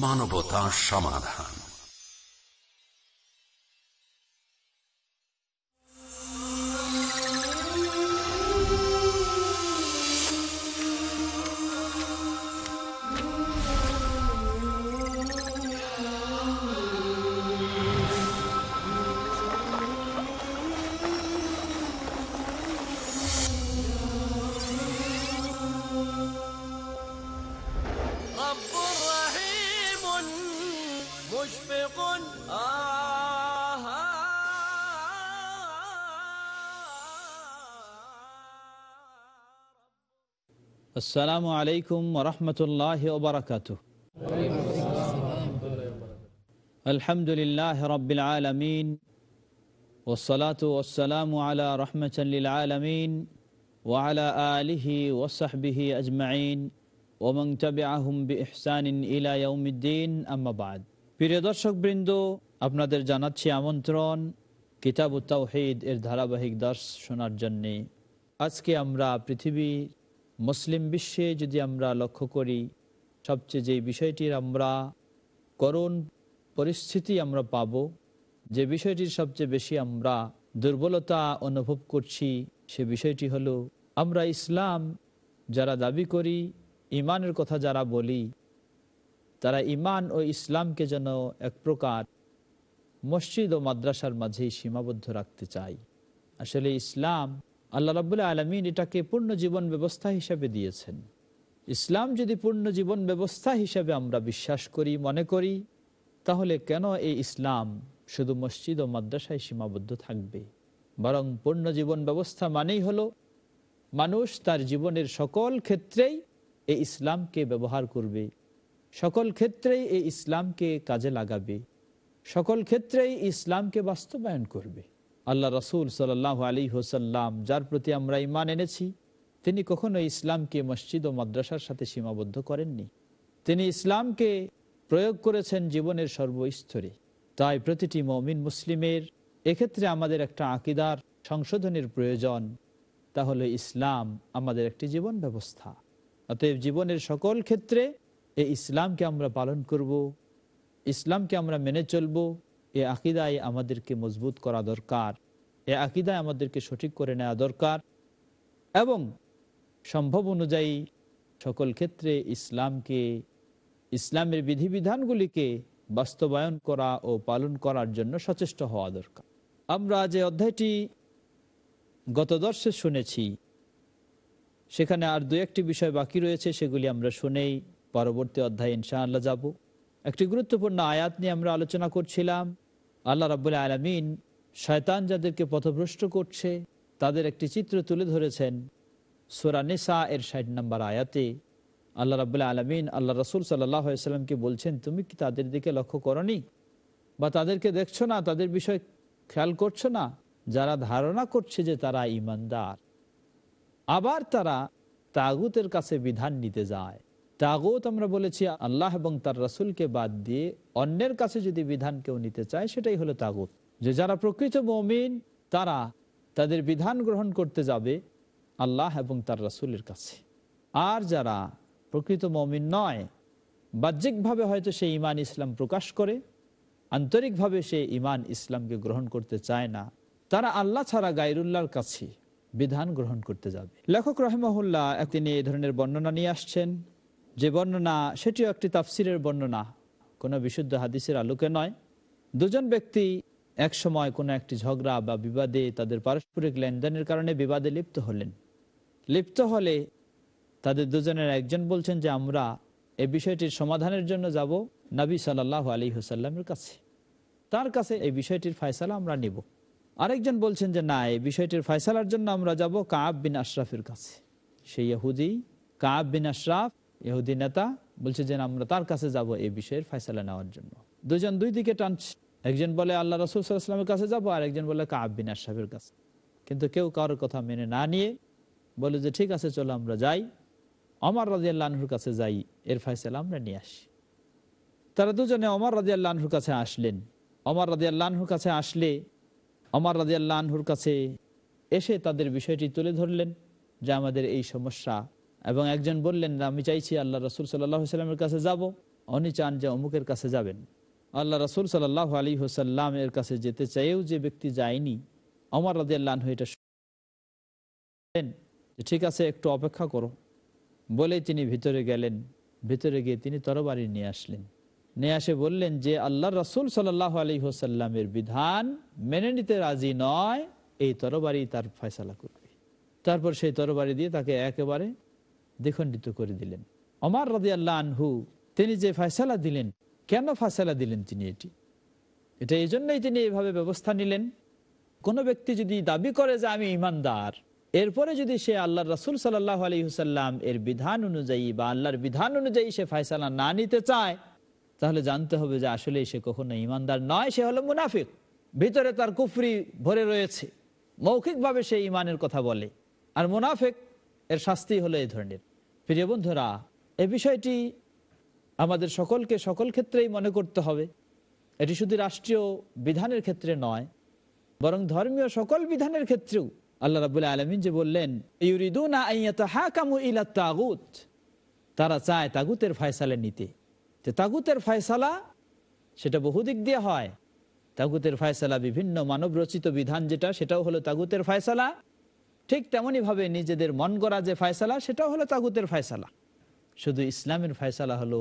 মানবতা সমাধান। আসসালামু আলাইকুম ওরহমতুল্লাহ ওবরাকাত আলহামদুলিল্লাহ রবিল আলমিন ওসলাত ওসালাম আলা রহমতুল্লিল আলমিন ওয়ালা আলিহি ওসাহবিহি আজমাইন ওমং তবে আহম বি ইহসানিন ইলা ইয়ৌমিদ্দিন আম্মাবাদ প্রিয় দর্শক বৃন্দ আপনাদের জানাচ্ছি আমন্ত্রণ কিতাব তাওহিদ এর ধারাবাহিক দর্শ শোনার জন্যে। আজকে আমরা পৃথিবী মুসলিম বিশ্বে যদি আমরা লক্ষ্য করি, সবচেয়ে যে বিষয়টির আমরা করুণ পরিস্থিতি আমরা পাব, যে বিষয়টির সবচেয়ে বেশি আমরা দুর্বলতা অনুভব করছি, সে বিষয়টি হলো আমরা ইসলাম যারা দাবি করি, ইমানের কথা যারা বলি, তারা ইমান ও ইসলামকে যেন এক প্রকার মসজিদ ও মাদ্রাসার মাঝেই সীমাবদ্ধ রাখতে চাই আসলে ইসলাম আল্লাহ রাবুল্লাহ আলমিন এটাকে পূর্ণ জীবন ব্যবস্থা হিসাবে দিয়েছেন। ইসলাম যদি পূর্ণ জীবন ব্যবস্থা হিসাবে আমরা বিশ্বাস করি, মনে করি, তাহলে কেন এই ইসলাম শুধু মসজিদ ও মাদ্রাসায় সীমাবদ্ধ থাকবে? বরং পূর্ণ জীবন ব্যবস্থা মানেই হলো, মানুষ তার জীবনের সকল ক্ষেত্রেই এই ইসলামকে ব্যবহার করবে। সকল ক্ষেত্রেই এই ইসলামকে কাজে লাগাবে। সকল ক্ষেত্রেই ইসলামকে বাস্তবায়ন করবে। আল্লাহ রসুল সাল আলী হোসাল্লাম যার প্রতি আমরা ইমান এনেছি, তিনি কখনো ইসলামকে মসজিদ ও মাদ্রাসার সাথে সীমাবদ্ধ করেননি। তিনি ইসলামকে প্রয়োগ করেছেন জীবনের সর্বস্তরে। তাই প্রতিটি মমিন মুসলিমের এক্ষেত্রে আমাদের একটা আকিদার সংশোধনের প্রয়োজন। তাহলে ইসলাম আমাদের একটি জীবন ব্যবস্থা। অতএব জীবনের সকল ক্ষেত্রে এই ইসলামকে আমরা পালন করব, ইসলামকে আমরা মেনে চলব এ আকিদায় আমাদেরকে মজবুত করা দরকার। এ আকিদায় আমাদেরকে সঠিক করে নেওয়া দরকার এবং সম্ভব অনুযায়ী সকল ক্ষেত্রে ইসলামকে, ইসলামের বিধিবিধানগুলিকে বাস্তবায়ন করা ও পালন করার জন্য সচেষ্ট হওয়া দরকার। আমরা যে অধ্যায়টি গত দর্শে শুনেছি, সেখানে আর দু একটি বিষয় বাকি রয়েছে, সেগুলি আমরা শুনেই পরবর্তী অধ্যায় ইনশাআল্লাহ যাব। একটি গুরুত্বপূর্ণ আয়াত নিয়ে আমরা আলোচনা করছিলাম আল্লাহ রাবুল্লাহ আলমিন শয়তান যাদেরকে পথভ্রষ্ট করছে, তাদের একটি চিত্র তুলে ধরেছেন সোরানিসা এর ষাট নম্বর আয়াতে। আল্লাহ রাবুল্লাহ আলমিন আল্লাহ রসুল সাল্লামকে বলছেন, তুমি কি তাদের দিকে লক্ষ্য করনি? বা তাদেরকে দেখছ না? তাদের বিষয় খেয়াল করছ না? যারা ধারণা করছে যে তারা ইমানদার, আবার তারা তাগুতের কাছে বিধান নিতে যায়। তাগুত আমরা বলেছি আল্লাহ এবং তার রাসুলকে বাদ দিয়ে অন্যের কাছে যদি বিধান কেউ নিতে চায়, সেটাই হলো তাগুত। যে যারা প্রকৃত মমিন, তারা তাদের বিধান গ্রহণ করতে যাবে আল্লাহ এবং তার রাসুলের কাছে। আর যারা প্রকৃত মমিন নয়, বাহ্যিকভাবে হয়তো সে ইমান ইসলাম প্রকাশ করে, আন্তরিকভাবে সে ইমান ইসলামকে গ্রহণ করতে চায় না, তারা আল্লাহ ছাড়া গাইরুল্লাহর কাছে বিধান গ্রহণ করতে যাবে। লেখক রহমহুল্লাহ তিনি এই ধরনের বর্ণনা নিয়ে আসছেন। যে বর্ণনা, সেটিও একটি তাফসিরের বর্ণনা। কোনো বিশুদ্ধ হাদিসের আলোকে নয়। দুজন ব্যক্তি এক সময় কোনো একটি ঝগড়া বা বিবাদে তাদের পারস্পরিক লেনদেনের কারণে বিবাদে লিপ্ত হলেন। লিপ্ত হলে তাদের দুজনের একজন বলছেন যে, আমরা এই বিষয়টির সমাধানের জন্য যাব নবী সাল্লাহ আলী হুসাল্লামের কাছে। তার কাছে এই বিষয়টির ফয়সালা আমরা নিব। আরেকজন বলছেন যে, না, এই বিষয়টির ফয়সালার জন্য আমরা যাব কাব বিন আশরাফের কাছে। সেই ইহুদি, কাব বিন আশরাফ ইহুদি নেতা বলছে যে, আমরা তার কাছে যাব এই বিষয়ের ফয়সালা নেওয়ার জন্য। দুজন দুই দিকে টানছে। একজন বলে, আল্লাহ রসুল সাল্লামের কাছে যাব। আর একজন বলে, কাব বিন কাছে। কিন্তু কেউ কারোর কথা মেনে না নিয়ে বলে যে, ঠিক আছে, চলো আমরা যাই। অমর রাজিয়াল্লাহর কাছে যাই, এর ফয়সালা আমরা নিয়ে আসি। তারা দুজনে অমর রাজিয়াল্লাহর কাছে আসলেন। অমর রাজিয়াল্লাহর কাছে আসলে অমর রাজিয়াল্লাহর কাছে এসে তাদের বিষয়টি তুলে ধরলেন যে, আমাদের এই সমস্যা এবং একজন বললেন, আমি চাইছি আল্লাহ রসুল সাল্লাহ সাল্লামের কাছে যাব। উনি চান যে অমুকের কাছে যাবেন। আল্লাহ রসুল সাল্লাহ আলী হোসাল্লামের কাছে যেতে চাইও যে ব্যক্তি যায়নি অমর রাজি আল্লাহ এটা ঠিক আছে, একটু অপেক্ষা করো। বলে তিনি ভিতরে গেলেন। ভিতরে গিয়ে তিনি তরবারি নিয়ে আসলেন। নিয়ে আসে বললেন যে আল্লাহ রসুল সাল্লাহ আলী হোসাল্লামের বিধান মেনে নিতে রাজি নয়, এই তরবারি তার ফয়সালা করবে। তারপর সেই তরবারি দিয়ে তাকে একেবারে দ্বিখণ্ডিত করে দিলেন। অমার রাজি আল্লাহ আনহু, তিনি যে ফয়সালা দিলেন, কেন ফয়সালা দিলেন তিনি এটি? এটা এই জন্যই তিনি এইভাবে ব্যবস্থা নিলেন। কোনো ব্যক্তি যদি দাবি করে যে আমি ইমানদার, এরপরে যদি সে আল্লাহ রসুল সাল্লাহ আলী হুসাল্লাম এর বিধান অনুযায়ী বা আল্লাহর বিধান অনুযায়ী সে ফয়সালা না নিতে চায়, তাহলে জানতে হবে যে আসলে সে কখনো ইমানদার নয়, সে হলো মুনাফিক। ভিতরে তার কুফরি ভরে রয়েছে। মৌখিকভাবে সে ইমানের কথা বলে। আর মুনাফিক, এর শাস্তি হলো এই ধরনের। প্রিয় বন্ধুরা, এ বিষয়টি আমাদের সকলকে সকল ক্ষেত্রেই মনে করতে হবে। এটি শুধু রাষ্ট্রীয় বিধানের ক্ষেত্রে নয়, বরং ধর্মীয় সকল বিধানের ক্ষেত্রেও আল্লাহ রাবুল্লাহ আলমিন যে বললেন তাগুত তারা চায় তাগুতের ফয়সালে নিতে। যে তাগুতের ফয়সালা, সেটা বহুদিক দিয়ে হয়। তাগুতের ফয়সালা বিভিন্ন মানব রচিত বিধান যেটা, সেটাও হলো তাগুতের ফয়সালা। ঠিক তেমনই ভাবে নিজেদের মন গড়া যে ফয়সালা, সেটাও হলো তাগুতের ফয়সালা। শুধু ইসলামের ফয়সালা হলো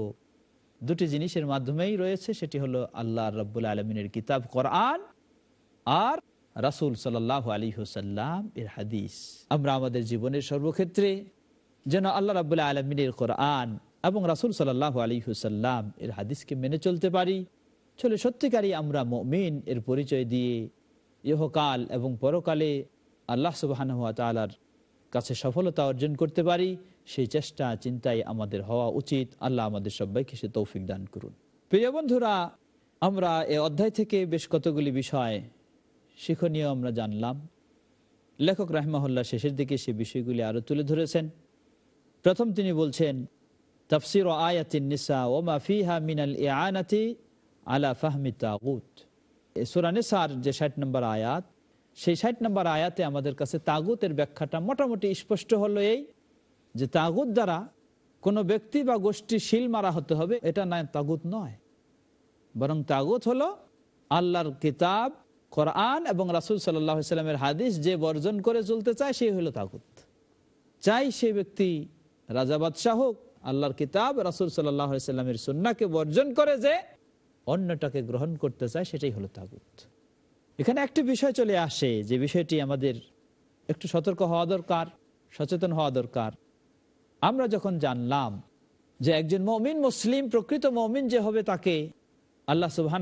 দুটি জিনিসের মাধ্যমেই রয়েছে, সেটি হলো আল্লাহ রব্বুল আলমিনের কিতাব কোরআন আর রাসুল সাল্লাহ আলী হুসাল্লাম এর হাদিস। আমরা আমাদের জীবনের সর্বক্ষেত্রে যেন আল্লাহ রাবুল্লাহ আলমিনের কোরআন এবং রাসুল সাল্লাহ আলী হুসাল্লাম এর হাদিসকে মেনে চলতে পারি, চলে সত্যিকারই আমরা মমিন এর পরিচয় দিয়ে ইহকাল এবং পরকালে আল্লাহ সুবাহান তালার কাছে সফলতা অর্জন করতে পারি, সেই চেষ্টা চিন্তায় আমাদের হওয়া উচিত। আল্লাহ আমাদের সবাইকে সে তৌফিক দান করুন। প্রিয় বন্ধুরা, আমরা এ অধ্যায় থেকে বেশ কতগুলি বিষয় শিক্ষণীয় আমরা জানলাম। লেখক রাহমাহুল্লাহ শেষের দিকে সে বিষয়গুলি আরও তুলে ধরেছেন। প্রথম তিনি বলছেন, তফসির ও আয়াতিন নিসা ওমা ফিহা মিনাল ইয়ানাতি আলা ফাহমি সুরানিসার যে ষাট নম্বর আয়াত সেই ষাট নম্বর আয়াতে আমাদের কাছে তাগুতের ব্যাখ্যাটা মোটামুটি স্পষ্ট হলো এই যে তাগুত দ্বারা কোনো ব্যক্তি বা গোষ্ঠী শিল মারা হতে হবে, এটা না তাগুত নয়। বরং তাগুত হলো আল্লাহর কিতাব, কোরআন এবং রাসুল সাল্লামের হাদিস যে বর্জন করে চলতে চায়, সেই হলো তাগুত। চাই সে ব্যক্তি রাজা বাদশাহ হোক, আল্লাহর কিতাব, রাসুল সাল্লামের সুন্নাকে বর্জন করে যে অন্যটাকে গ্রহণ করতে চায়, সেটাই হলো তাগুত। এখানে একটি বিষয় চলে আসে, যে বিষয়টি আমাদের একটু সতর্ক হওয়া দরকার, সচেতন হওয়া দরকার। আমরা যখন জানলাম যে একজন মমিন মুসলিম, প্রকৃত মমিন যে হবে তাকে আল্লাহ সুবাহ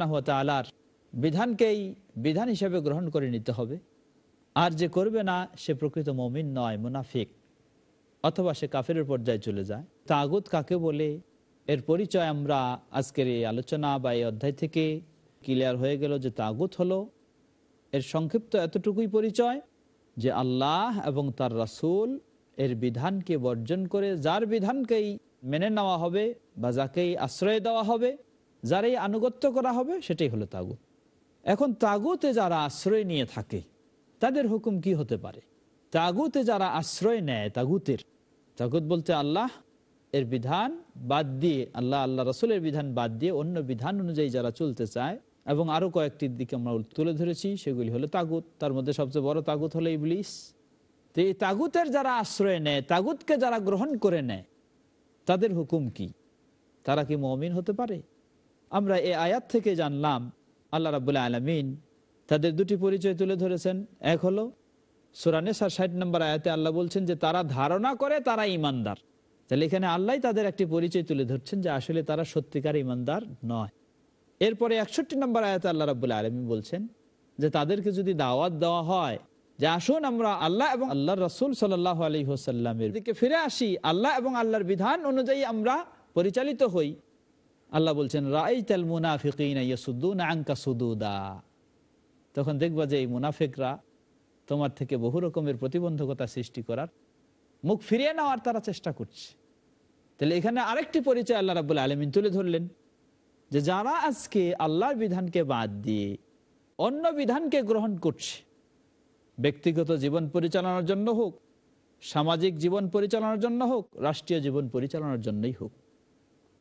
আলার বিধানকেই বিধান হিসেবে গ্রহণ করে নিতে হবে। আর যে করবে না, সে প্রকৃত মমিন নয়, মুনাফিক, অথবা সে কাফের পর্যায়ে চলে যায়। তাগুত কাকে বলে? এর পরিচয় আমরা আজকের এই আলোচনা বা এই অধ্যায় থেকে ক্লিয়ার হয়ে গেল যে তাগুত হলো এর সংক্ষিপ্ত এতটুকুই পরিচয় যে আল্লাহ এবং তার রাসুল এর বিধানকে বর্জন করে যার বিধানকেই মেনে নেওয়া হবে বা যাকেই আশ্রয় দেওয়া হবে, যারাই আনুগত্য করা হবে, সেটাই হলো তাগুত। এখন তাগুতে যারা আশ্রয় নিয়ে থাকে, তাদের হুকুম কি হতে পারে? তাগুতে যারা আশ্রয় নেয়, তাগুতের, তাগুত বলতে আল্লাহ এর বিধান বাদ দিয়ে, আল্লাহ আল্লাহ রসুলের বিধান বাদ দিয়ে অন্য বিধান অনুযায়ী যারা চলতে চায় এবং আরও কয়েকটির দিকে আমরা তুলে ধরেছি, সেগুলি হলো তাগুত। তার মধ্যে সবচেয়ে বড় তাগুত হলো ইবলিস। তো এই তাগুতের যারা আশ্রয় নেয়, তাগুতকে যারা গ্রহণ করে নেয়, তাদের হুকুম কি? তারা কি মমিন হতে পারে? আমরা এই আয়াত থেকে জানলাম, আল্লাহ রাবুল্লাহ আলমিন তাদের দুটি পরিচয় তুলে ধরেছেন। এক হলো সুরানেসার ষাট নম্বর আয়াতে আল্লাহ বলছেন যে, তারা ধারণা করে তারা ইমানদার তাহলে এখানে আল্লাহ তাদের একটি পরিচয় তুলে ধরছেন যে, আসলে তারা সত্যিকার ইমানদার নয়। এরপরে একষট্টি নম্বর আয়াত আল্লাহ রাবুল্লাহ আলমী বলছেন যে তাদেরকে যদি দাওয়াত দেওয়া হয়, যে আসুন আমরা আল্লাহ এবং আল্লাহ রসুল সাল্লাহ আলী হোসাল্লামের দিকে ফিরে আসি, আল্লাহ এবং আল্লাহর বিধান অনুযায়ী আমরা পরিচালিত হই। আল্লাহ বলছেন রাই তেল মুনাফিকুদ্দুন আঙ্কা সুদুদা। তখন দেখবা যে এই মুনাফিকরা তোমার থেকে বহু রকমের প্রতিবন্ধকতা সৃষ্টি করার মুখ ফিরিয়ে নেওয়ার তারা চেষ্টা করছে। তাহলে এখানে আরেকটি পরিচয় আল্লাহ রাবুল আলমিন তুলে ধরলেন। যে যারা আজকে আল্লাহর বিধানকে বাদ দিয়ে অন্য বিধানকে গ্রহণ করছে, ব্যক্তিগত জীবন পরিচালনার জন্য হোক, সামাজিক জীবন পরিচালনার জন্য হোক, রাষ্ট্রীয় জীবন পরিচালনার জন্যই হোক,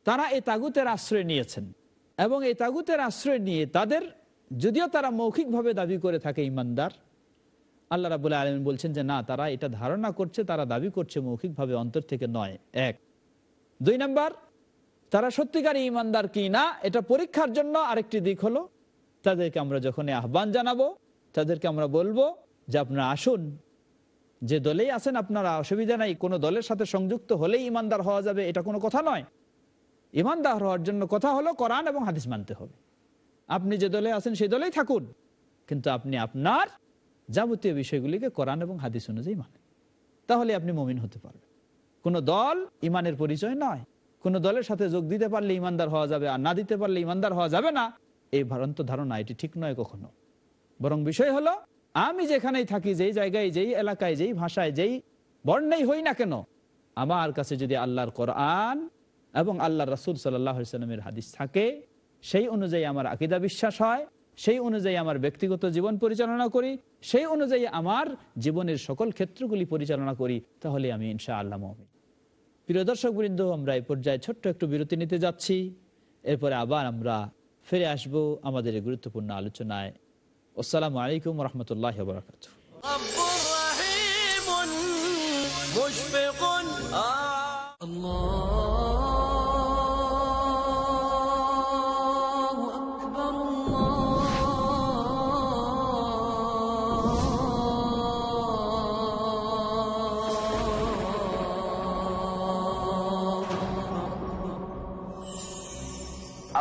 তারা এই তাগুতের আশ্রয় নিয়েছেন এবং এই তাগুতের আশ্রয় নিয়ে তাদের যদিও তারা মৌখিকভাবে দাবি করে থাকে ইমানদার, আল্লাহ রাবুল আলম বলছেন যে না, তারা এটা ধারণা করছে, তারা দাবি করছে মৌখিকভাবে অন্তর থেকে নয়, এক। দুই নাম্বার তারা সত্যিকারী ইমানদার কি না, এটা পরীক্ষার জন্য আরেকটি দিক হলো, তাদেরকে আমরা যখন আহ্বান জানাব, তাদেরকে আমরা বলব যে আপনারা আসুন। যে দলেই আছেন আপনারা, অসুবিধা নাই, কোনো দলের সাথে সংযুক্ত হলেই ইমানদার হওয়া যাবে, এটা কোনো কথা নয়। ইমানদার হওয়ার জন্য কথা হলো কোরআন এবং হাদিস মানতে হবে। আপনি যে দলে আছেন, সেই দলেই থাকুন। কিন্তু আপনি আপনার যাবতীয় বিষয়গুলিকে কোরআন এবং হাদিস অনুযায়ী মানেন। তাহলে আপনি মমিন হতে পারবেন। কোনো দল ইমানের পরিচয় নয়। কোনো দলের সাথে যোগ দিতে পারলে ইমানদার হওয়া যাবে আর না দিতে পারলে ইমানদার হওয়া যাবে না, এই ভ্রান্ত ধারণা এটি ঠিক নয় কখনো। বরং বিষয় হলো, আমি যেখানেই থাকি, যেই জায়গায়, যেই এলাকায়, যেই ভাষায়, যেই বর্ণেই হই না কেন, আমার কাছে যদি আল্লাহর কোরআন এবং আল্লাহ রসুল সাল্লামের হাদিস থাকে, সেই অনুযায়ী আমার আকিদা বিশ্বাস হয়, সেই অনুযায়ী আমার ব্যক্তিগত জীবন পরিচালনা করি, সেই অনুযায়ী আমার জীবনের সকল ক্ষেত্রগুলি পরিচালনা করি, তাহলে আমি ইনশা আল্লাহ মমিন। প্রিয় দর্শক বৃন্দ আমরা এই পর্যায়ে ছোট্ট একটু বিরতি নিতে যাচ্ছি এরপরে আবার আমরা ফিরে আসব আমাদের এই গুরুত্বপূর্ণ আলোচনায় আসসালামু আলাইকুম রহমতুল্লাহ বরাকাত رب رحيم مشفق آه الله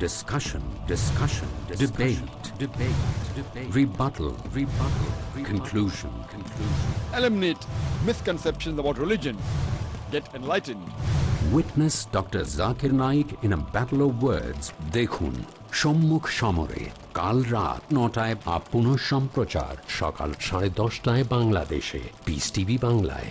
Dialogue. Discussion. Discussion. Debate. Debate. Debate. Rebuttal. Rebuttal. Conclusion. Conclusion. eliminate misconceptions about religion. Get enlightened. Witness Dr. Zakir Naik in a battle of words. দেখুন সম্মুখ সমরে কাল রাত নটায় আপ পুনঃ সম্প্রচার সকাল সাড়ে দশটায় বাংলাদেশে পিস টিভি বাংলায়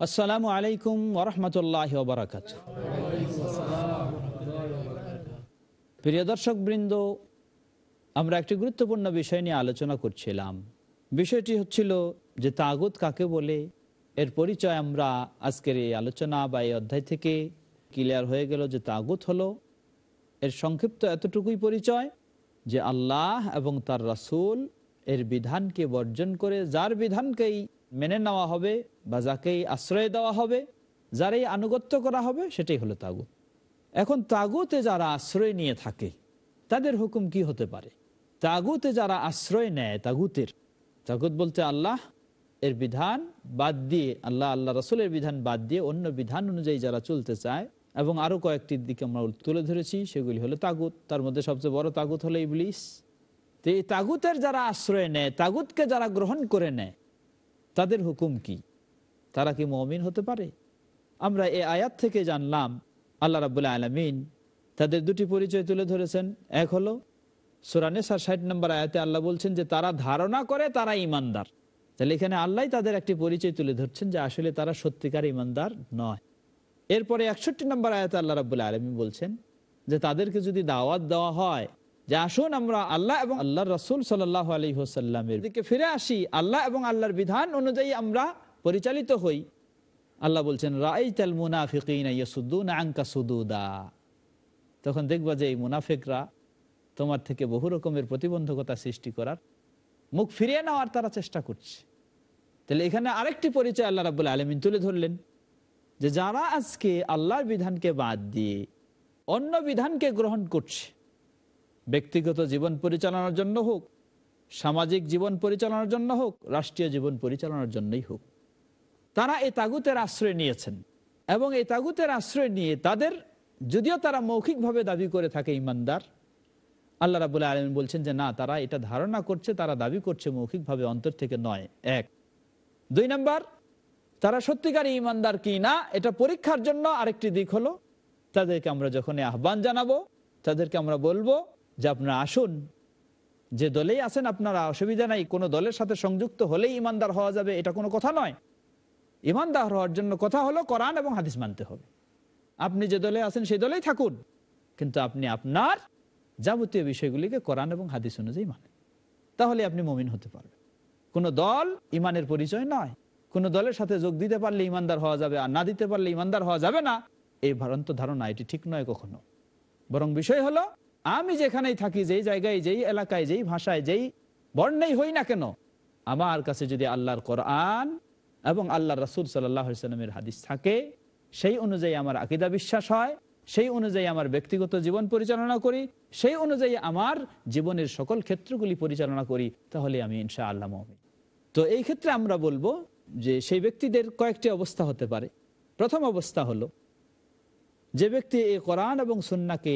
আসসালামু আলাইকুম ওরহমতুল্লাহ বারাকাত প্রিয় দর্শক বৃন্দ আমরা একটি গুরুত্বপূর্ণ বিষয় নিয়ে আলোচনা করছিলাম। বিষয়টি হচ্ছিল যে তাগুত কাকে বলে, এর পরিচয় আমরা আজকের এই আলোচনা বা এই অধ্যায় থেকে ক্লিয়ার হয়ে গেল যে তাগুত হলো, এর সংক্ষিপ্ত এতটুকুই পরিচয় যে আল্লাহ এবং তার রাসূল এর বিধানকে বর্জন করে, যার বিধানকেই মেনে নেওয়া হবে বা যাকেই আশ্রয় দেওয়া হবে, যারই আনুগত্য করা হবে, সেটাই হলো তাগুত। এখন তাগুতে যারা আশ্রয় নিয়ে থাকে, তাদের হুকুম কি হতে পারে? তাগুতে যারা আশ্রয় নেয়, তাগুতের, তাগুত বলতে আল্লাহ এর বিধান বাদ দিয়ে, আল্লাহ আল্লাহ রসুলের বিধান বাদ দিয়ে অন্য বিধান অনুযায়ী যারা চলতে চায়, এবং আরও কয়েকটি দিকে আমরা তুলে ধরেছি, সেগুলি হলো তাগুত। তার মধ্যে সবচেয়ে বড় তাগুত হলো ইবলিস। তো এই তাগুতের যারা আশ্রয় নেয়, তাগুতকে যারা গ্রহণ করে নেয় তাদের হুকুম কি? তারা কি মমিন হতে পারে? আমরা এই আয়াত থেকে জানলাম, আল্লাহ রাবুল্লাহ আলমিন তাদের দুটি পরিচয় তুলে ধরেছেন। এক হলো সুরানেসার ষাট নম্বর আয়াতে আল্লাহ বলছেন যে, তারা ধারণা করে তারা ইমানদার তাহলে এখানে আল্লাহ তাদের একটি পরিচয় তুলে ধরছেন যে, আসলে তারা সত্যিকার ইমানদার নয়। এরপরে একষট্টি নম্বর আয়াতে আল্লাহ রাবুল্লাহ আলমী বলছেন যে, তাদেরকে যদি দাওয়াত দেওয়া হয় যে আসুন আমরা আল্লাহ এবং আল্লাহ রসুল সাল্লাহ আলী হোসাল্লামের দিকে ফিরে আসি, আল্লাহ এবং আল্লাহর বিধান অনুযায়ী আমরা পরিচালিত হই। আল্লাহ বলছেন রাই তাল মুনাফিকিন আঙ্কা তখন দেখবা যে এই মুনাফিকরা তোমার থেকে বহু রকমের প্রতিবন্ধকতা সৃষ্টি করার মুখ ফিরিয়ে নেওয়ার তারা চেষ্টা করছে। তাহলে এখানে আরেকটি পরিচয় আল্লাহ রাবুল আলমিন তুলে ধরলেন, যে যারা আজকে আল্লাহর বিধানকে বাদ দিয়ে অন্য বিধানকে গ্রহণ করছে ব্যক্তিগত জীবন পরিচালনার জন্য হোক, সামাজিক জীবন পরিচালনার জন্য হোক, রাষ্ট্রীয় জীবন পরিচালনার জন্যই হোক, তারা এই তাগুতের আশ্রয় নিয়েছেন। এবং এই তাগুতের আশ্রয় নিয়ে তাদের, যদিও তারা মৌখিকভাবে দাবি করে থাকে ইমানদার, আল্লাহ রাবুল আলম বলছেন যে, না, তারা এটা ধারণা করছে, তারা দাবি করছে মৌখিকভাবে অন্তর থেকে নয়, এক। দুই নাম্বার, তারা সত্যিকার ইমানদার কি না, এটা পরীক্ষার জন্য আরেকটি দিক হলো, তাদেরকে আমরা যখন আহ্বান জানাব, তাদেরকে আমরা বলব যে আপনারা আসুন, যে দলেই আছেন আপনারা, অসুবিধা নাই, কোনো দলের সাথে সংযুক্ত হলেই ইমানদার হওয়া যাবে, এটা কোনো কথা নয়। ইমানদার হওয়ার জন্য কথা হলো কোরআন এবং হাদিস মানতে হবে। আপনি যে দলে আছেন সেই দলেই থাকুন, কিন্তু আপনি আপনার যাবতীয় বিষয়গুলিকে কোরআন এবং হাদিস অনুযায়ী মানেন। তাহলে আপনি মমিন হতে পারবেন। কোনো দল ইমানের পরিচয় নয়। কোন দলের সাথে যোগ দিতে পারলে ইমানদার হওয়া যাবে, আর না দিতে পারলে ইমানদার হওয়া যাবে না। এই ভ্রান্ত ধারণা, এটি ঠিক নয় কখনো। বরং বিষয় হলো আমি যেখানেই থাকি, যেই জায়গায়, যেই এলাকায়, যেই ভাষায়, যেই বর্ণেই হই না কেন, আমার কাছে যদি আল্লাহর কোরআন এবং আল্লাহ রসুল সাল্লামের হাদিস থাকে, সেই অনুযায়ী আমার আকিদা বিশ্বাস হয়, সেই অনুযায়ী আমার ব্যক্তিগত জীবন পরিচালনা করি, সেই অনুযায়ী আমার জীবনের সকল ক্ষেত্রগুলি পরিচালনা করি, তাহলে আমি ইনশা আল্লাহ মমিন। তো এই ক্ষেত্রে আমরা বলব যে সেই ব্যক্তিদের কয়েকটি অবস্থা হতে পারে। প্রথম অবস্থা হলো, যে ব্যক্তি এই কোরআন এবং সুন্নাকে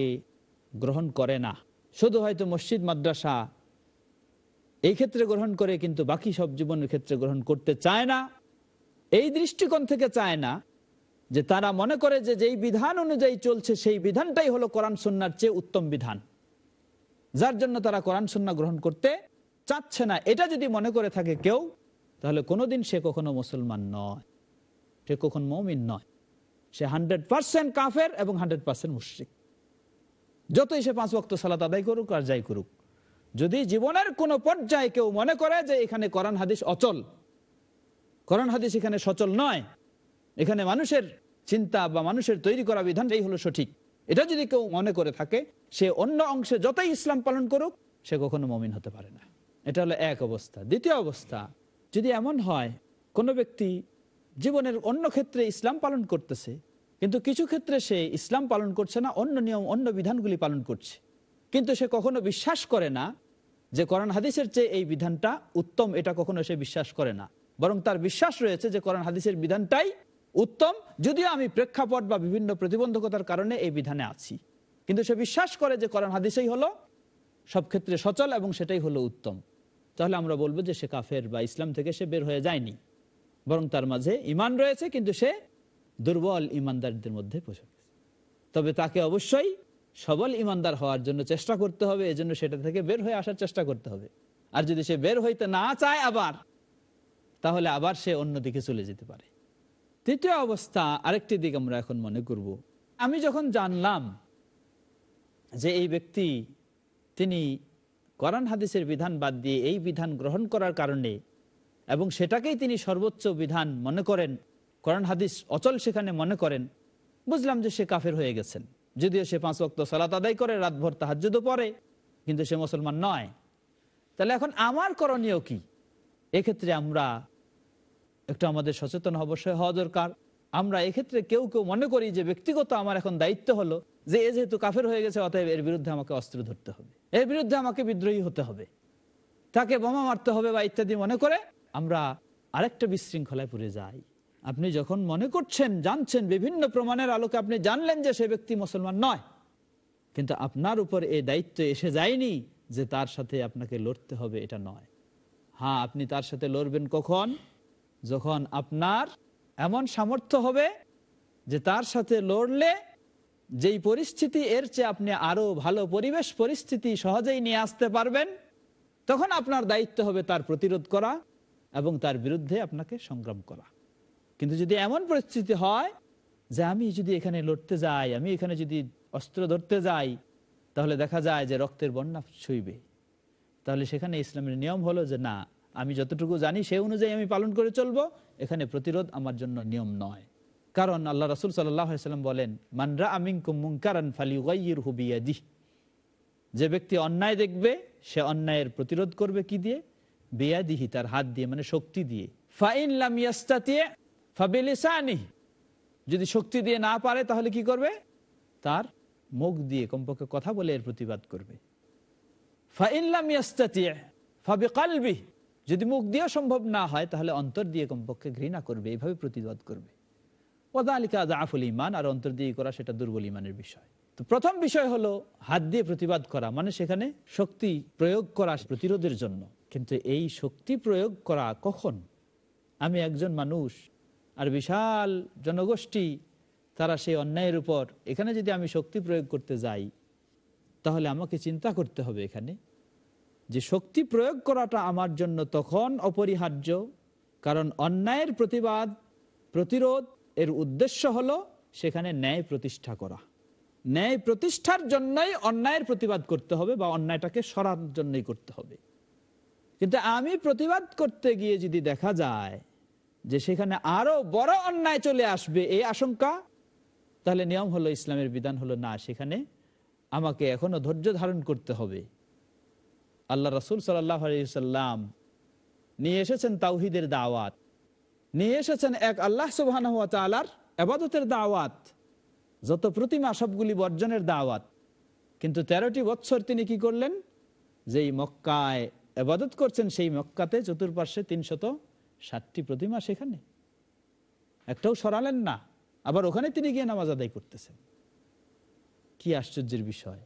গ্রহণ করে না। শুধু হয়তো মসজিদ, মাদ্রাসা, এই ক্ষেত্রে গ্রহণ করে, কিন্তু বাকি সব জীবনের ক্ষেত্রে গ্রহণ করতে চায় না। এই দৃষ্টিকোণ থেকে চায় না যে তারা মনে করে যে যেই বিধান অনুযায়ী চলছে, সেই বিধানটাই হলো কোরআন সন্ন্যার চেয়ে উত্তম বিধান। যার জন্য তারা কোরআন সন্না গ্রহণ করতে চাচ্ছে না। এটা যদি মনে করে থাকে কেউ, তাহলে কোনোদিন সে কখনো মুসলমান নয়। সে কখন মৌমিন নয়। সে হান্ড্রেড পার্সেন্ট কাফের এবং হান্ড্রেড পার্সেন্ট মুশ্রিক। যতই সে পাঁচ বক্ত সালাত আদায় করুক আর যাই করুক, যদি জীবনের কোনো পর্যায়ে কেউ মনে করে যে এখানে কোরআন হাদিস অচল, কোরআন হাদিস এখানে সচল নয়, এখানে মানুষের চিন্তা বা মানুষের তৈরি করা বিধানটাই হলো সঠিক। এটা যদি কেউ মনে করে থাকে, সে অন্য অংশে যতই ইসলাম পালন করুক, সে কখনো মমিন হতে পারে না। এটা হলো এক অবস্থা। দ্বিতীয় অবস্থা, যদি এমন হয়, কোনো ব্যক্তি জীবনের অন্য ক্ষেত্রে ইসলাম পালন করতেছে কিন্তু কিছু ক্ষেত্রে সে ইসলাম পালন করছে না, অন্য নিয়ম, অন্য বিধানগুলি পালন করছে। কিন্তু সে কখনো বিশ্বাস করে না যে কোরআন হাদিসের চেয়ে এই বিধানটা উত্তম, এটা কখনো সে বিশ্বাস করে না। বরং তার বিশ্বাস রয়েছে যে কোরআন হাদিসের বিধানটাই উত্তম, যদিও আমি প্রেক্ষাপট বা বিভিন্ন প্রতিবন্ধকতার কারণে এই বিধানে আছি। কিন্তু সে বিশ্বাস করে যে কোরআন হাদিসেই হলো সব ক্ষেত্রে সচল এবং সেটাই হলো উত্তম। তাহলে আমরা বলব যে সে কাফের বা ইসলাম থেকে সে বের হয়ে যায়নি। বরং তার মাঝে ইমান রয়েছে, কিন্তু সে দুর্বল ইমানদারদের মধ্যে পৌঁছে গেছে তবে তাকে অবশ্যই সবল ইমানদার হওয়ার জন্য চেষ্টা করতে হবে, এজন্য সেটা থেকে বের হয়ে আসার চেষ্টা করতে হবে। আর যদি সে বের হইতে না চায় আবার, তাহলে আবার সে অন্যদিকে চলে যেতে পারে। তৃতীয় অবস্থা, আরেকটি দিক আমরা এখন মনে করব। আমি যখন জানলাম যে এই ব্যক্তি, তিনি কোরআন হাদিসের বিধান বাদ দিয়ে এই বিধান গ্রহণ করার কারণে এবং সেটাকেই তিনি সর্বোচ্চ বিধান মনে করেন কোরআন হাদিস অচল সেখানে মনে করেন, বুঝলাম যে সে কাফের হয়ে গেছেন। যদিও সে পাঁচ ওয়াক্ত সালাত আদায় করে রাত রাতভর তাহাজ্যদও পরে কিন্তু সে মুসলমান নয়। তাহলে এখন আমার করণীয় কি? এক্ষেত্রে আমরা একটু আমাদের সচেতন অবশ্যই হওয়া দরকার। আমরা এক্ষেত্রে কেউ কেউ মনে করি যে ব্যক্তিগত আমার এখন দায়িত্ব হলো যে এ যেহেতু কাফের হয়ে গেছে, অতএব এর বিরুদ্ধে আমাকে অস্ত্র ধরতে হবে। এর বিরুদ্ধে আমাকে বিদ্রোহী হতে হবে। তাকে বোমা মারতে হবে বা ইত্যাদি মনে করে আমরা আরেকটা বিশৃঙ্খলায় পড়ে যাই। আপনি যখন মনে করছেন, জানছেন, বিভিন্ন প্রমাণের আলোকে আপনি জানলেন যে সে ব্যক্তি মুসলমান নয়, কিন্তু আপনার উপর এই দায়িত্ব এসে যায়নি যে তার সাথে আপনাকে লড়তে হবে, এটা নয়। হ্যাঁ আপনি তার সাথে লড়বেন কখন? যখন আপনার এমন সামর্থ্য হবে যে তার সাথে লড়লে যেই পরিস্থিতি, এর চেয়ে আপনি আরও ভালো পরিবেশ, পরিস্থিতি সহজেই নিয়ে আসতে পারবেন, তখন আপনার দায়িত্ব হবে তার প্রতিরোধ করা এবং তার বিরুদ্ধে আপনাকে সংগ্রাম করা। কিন্তু যদি এমন পরিস্থিতি হয় যে আমি যদি এখানে লড়তে যাই, আমি এখানে যদি অস্ত্র ধরতে যাই, তাহলে দেখা যায় যে রক্তের বন্যা ছুইবে। তাহলে সেখানে ইসলামের নিয়ম হলো যে না, আমি যতটুকু জানি সেই অনুযায়ী আমি পালন করে চলবো, এখানে প্রতিরোধ আমার জন্য নিয়ম নয়। কারণ আল্লাহ রসুল সাল্লাম বলেন মানরা আমিন কুমুঙ্কারান ফালি হুবিয়াদি যে ব্যক্তি অন্যায় দেখবে, সে অন্যায়ের প্রতিরোধ করবে কি দিয়ে? বেয়াদিহি, তার হাত দিয়ে মানে শক্তি দিয়ে। ফাইন লাম ফাবিলিসানিহি যদি শক্তি দিয়ে না পারে তাহলে কি করবে? তার মুখ দিয়ে কমপক্ষে কথা বলে এর প্রতিবাদ করবে। ফাইনলাম ফাবিকালবি, যদি মুখ দিয়ে সম্ভব না হয় তাহলে অন্তর দিয়ে কমপক্ষে ঘৃণা করবে এইভাবে প্রতিবাদ করবে। ওদালিকা আফুল ইমান আর অন্তর দিয়ে করা সেটা দুর্বল ইমানের বিষয়। তো প্রথম বিষয় হলো হাত দিয়ে প্রতিবাদ করা মানে সেখানে শক্তি প্রয়োগ করা প্রতিরোধের জন্য। কিন্তু এই শক্তি প্রয়োগ করা কখন? আমি একজন মানুষ আর বিশাল জনগোষ্ঠী, তারা সেই অন্যায়ের উপর, এখানে যদি আমি শক্তি প্রয়োগ করতে যাই, তাহলে আমাকে চিন্তা করতে হবে এখানে যে শক্তি প্রয়োগ করাটা আমার জন্য তখন অপরিহার্য, কারণ অন্যায়ের প্রতিবাদ, প্রতিরোধ এর উদ্দেশ্য হলো সেখানে ন্যায় প্রতিষ্ঠা করা। ন্যায় প্রতিষ্ঠার জন্যই অন্যায়ের প্রতিবাদ করতে হবে বা অন্যায়টাকে সরার জন্যই করতে হবে। কিন্তু আমি প্রতিবাদ করতে গিয়ে যদি দেখা যায় যে সেখানে আরও বড় অন্যায় চলে আসবে, এই আশঙ্কা, তাহলে নিয়ম হলো ইসলামের বিধান হলো না, সেখানে আমাকে এখনও ধৈর্য ধারণ করতে হবে। আল্লাহ রসুল সাল্লাম নিয়ে এসেছেন তাওহিদের দাওয়াত। নিয়ে এসেছেন এক আল্লাহ সুবাহ আবাদতের দাওয়াত, যত প্রতিমা সবগুলি বর্জনের দাওয়াত। কিন্তু তেরোটি বৎসর তিনি কি করলেন? যেই মক্কায় আবাদত করছেন, সেই মক্কাতে চতুর্পার্শ্বে তিনশত ষাটটি প্রতিমা সেখানে। একটাও সরালেন না। আবার ওখানে তিনি গিয়ে নামাজ আদায় করতেছেন। কি আশ্চর্যের বিষয়।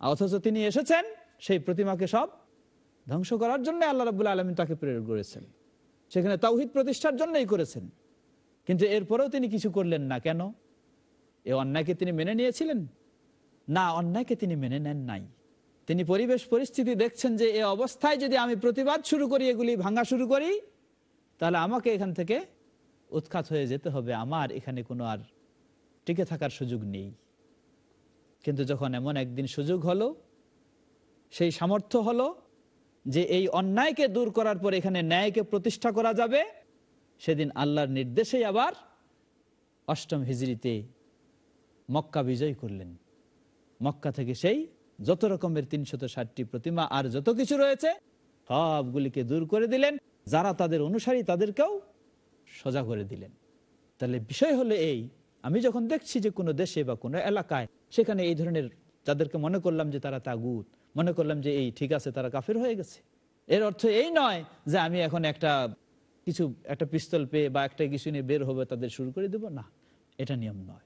অথচ তিনি এসেছেন, সেই প্রতিমাকে সব ধ্বংস করার জন্য আল্লাহ রাবুল আলমী তাকে প্রেরণ করেছেন। সেখানে তাওহিদ প্রতিষ্ঠার জন্যই করেছেন। কিন্তু এরপরেও তিনি কিছু করলেন না। কেন? এ অন্যায়কে তিনি মেনে নিয়েছিলেন? না, অন্যায়কে তিনি মেনে নেন নাই। তিনি পরিবেশ পরিস্থিতি দেখছেন যে এ অবস্থায় যদি আমি প্রতিবাদ শুরু করি, এগুলি ভাঙা শুরু করি, তাহলে আমাকে এখান থেকে উৎখাত হয়ে যেতে হবে। আমার এখানে কোনো আর টিকে থাকার সুযোগ নেই। কিন্তু যখন এমন একদিন সুযোগ হলো, সেই সামর্থ্য হলো যে এই অন্যায়কে দূর করার পর এখানে ন্যায়কে প্রতিষ্ঠা করা যাবে। সেদিন আল্লাহর নির্দেশেই আবার অষ্টম হিজড়িতে মক্কা বিজয় করলেন। মক্কা থেকে সেই যত রকমের তিনশত ষাটটি প্রতিমা আর যত কিছু রয়েছে, সবগুলিকে দূর করে দিলেন। যারা তাদের অনুসারী, তাদেরকেও সোজা করে দিলেন। তাহলে বিষয় হলো এই, আমি যখন দেখছি যে কোনো দেশে বা কোনো এলাকায়, সেখানে এই ধরনের যাদেরকে মনে করলাম যে তারা তাগুত, মনে করলাম যে এই ঠিক আছে, তারা কাফের হয়ে গেছে। এর অর্থ এই নয় যে আমি এখন একটা কিছু, একটা পিস্তল পেয়ে বা একটা কিছু নিয়ে বের হবে, তাদের শুরু করে দেব। না, এটা নিয়ম নয়।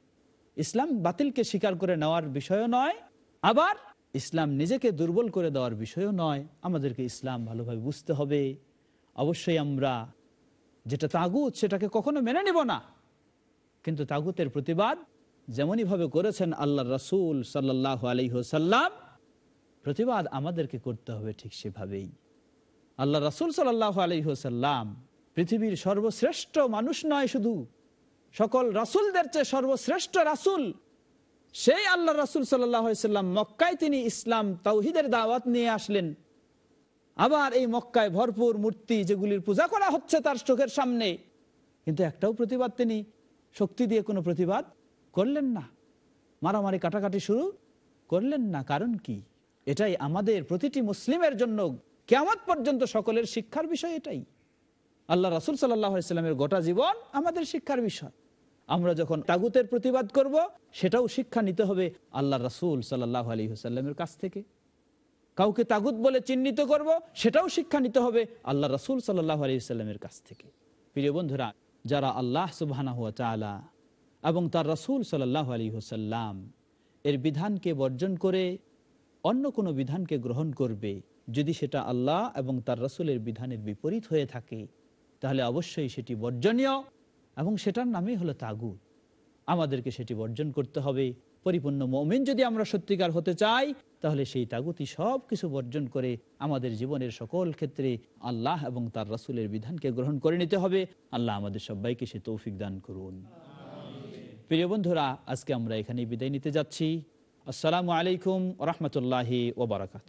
ইসলাম বাতিলকে স্বীকার করে নেওয়ার বিষয়ও নয়, আবার ইসলাম নিজেকে দুর্বল করে দেওয়ার বিষয়ও নয়, আমাদেরকে ইসলাম ভালোভাবে বুঝতে হবে। অবশ্যই আমরা যেটা তাগুত সেটাকে কখনো মেনে নিব না। কিন্তু তাগুতের প্রতিবাদ যেমনই ভাবে করেছেন আল্লাহ রসুল সাল্লাহ আলহ্লাম প্রতিবাদ আমাদেরকে করতে হবে ঠিক সেভাবেই। আল্লাহ রসুল সাল্লাহ আলহ্লাম পৃথিবীর সর্বশ্রেষ্ঠ মানুষ নয় শুধু, সকল রাসুলদের চেয়ে সর্বশ্রেষ্ঠ রাসুল সেই আল্লাহ রাসুল সাল্লাম মক্কায় তিনি ইসলাম তাওহিদের দাওয়াত নিয়ে আসলেন। আবার এই মক্কায় ভরপুর মূর্তি যেগুলির পূজা করা হচ্ছে তার চোখের সামনে। কিন্তু একটাও প্রতিবাদ তিনি শক্তি দিয়ে কোনো প্রতিবাদ করলেন না। মারামারি কাটাকাটি শুরু করলেন না। কারণ কি? এটাই আমাদের প্রতিটি মুসলিমের জন্য কেমন পর্যন্ত সকলের শিক্ষার বিষয় এটাই। আল্লাহ রাসুল সাল্লামের গোটা জীবন আমাদের শিক্ষার বিষয়। আমরা যখন তাগুতের প্রতিবাদ করব, সেটাও শিক্ষা নিতে হবে আল্লাহ রাসুল সাল্লাহ আলী হুসাল্লামের কাছ থেকে। কাউকে তাগুত বলে চিহ্নিত করব, সেটাও শিক্ষা নিতে হবে আল্লাহ রাসুল সাল্লাহ আলী সাল্লামের কাছ থেকে। প্রিয় বন্ধুরা, যারা আল্লাহ সুবাহানা হুয়া তালা এবং তার রসুল সাল্লাহ আলী হোসাল্লাম এর বিধানকে বর্জন করে অন্য কোনো বিধানকে গ্রহণ করবে, যদি সেটা আল্লাহ এবং তার রসুলের বিধানের বিপরীত হয়ে থাকে, তাহলে অবশ্যই সেটি বর্জনীয়। এবং সেটার নামই হলো তাগুত। আমাদেরকে সেটি বর্জন করতে হবে। পরিপূর্ণ মমিন যদি আমরা সত্যিকার হতে চাই, তাহলে সেই তাগুতি সব কিছু বর্জন করে আমাদের জীবনের সকল ক্ষেত্রে আল্লাহ এবং তার রাসুলের বিধানকে গ্রহণ করে নিতে হবে। আল্লাহ আমাদের সবাইকে সে তৌফিক দান করুন। প্রিয় বন্ধুরা, আজকে আমরা এখানে বিদায় নিতে যাচ্ছি। আসসালামু আলাইকুম রহমতুল্লাহি ওবরাকাত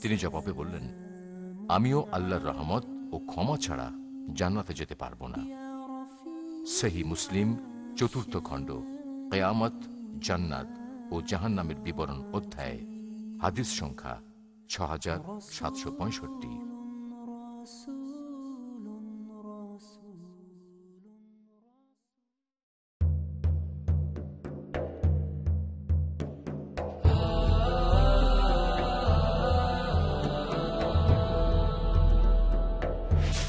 তিনি জবাবে বললেন, আমিও আল্লাহর রহমত ও ক্ষমা ছাড়া জান্নাতে যেতে পারব না। সেহী মুসলিম, চতুর্থ খণ্ড, কেয়ামত, জান্নাত ও জাহান্নামের বিবরণ অধ্যায়, হাদিস সংখ্যা ছ হাজার সাতশো পঁয়ষট্টি।